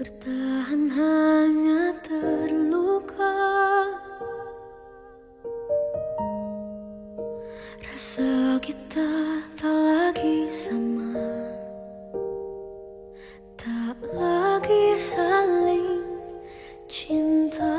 Bertahan hanya terluka. Rasa kita tak lagi sama. Tak lagi saling cinta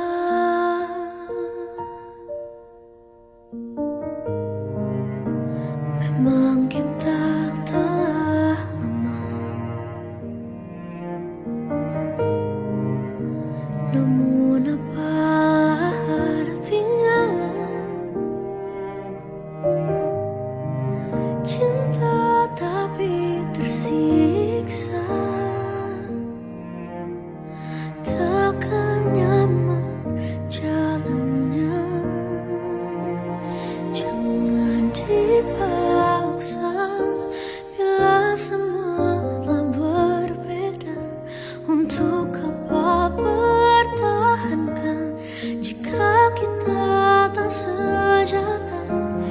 Untuk apa pertahankan Jika kita tak sejalan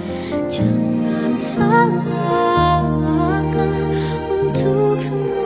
Jangan salahkan untuk semua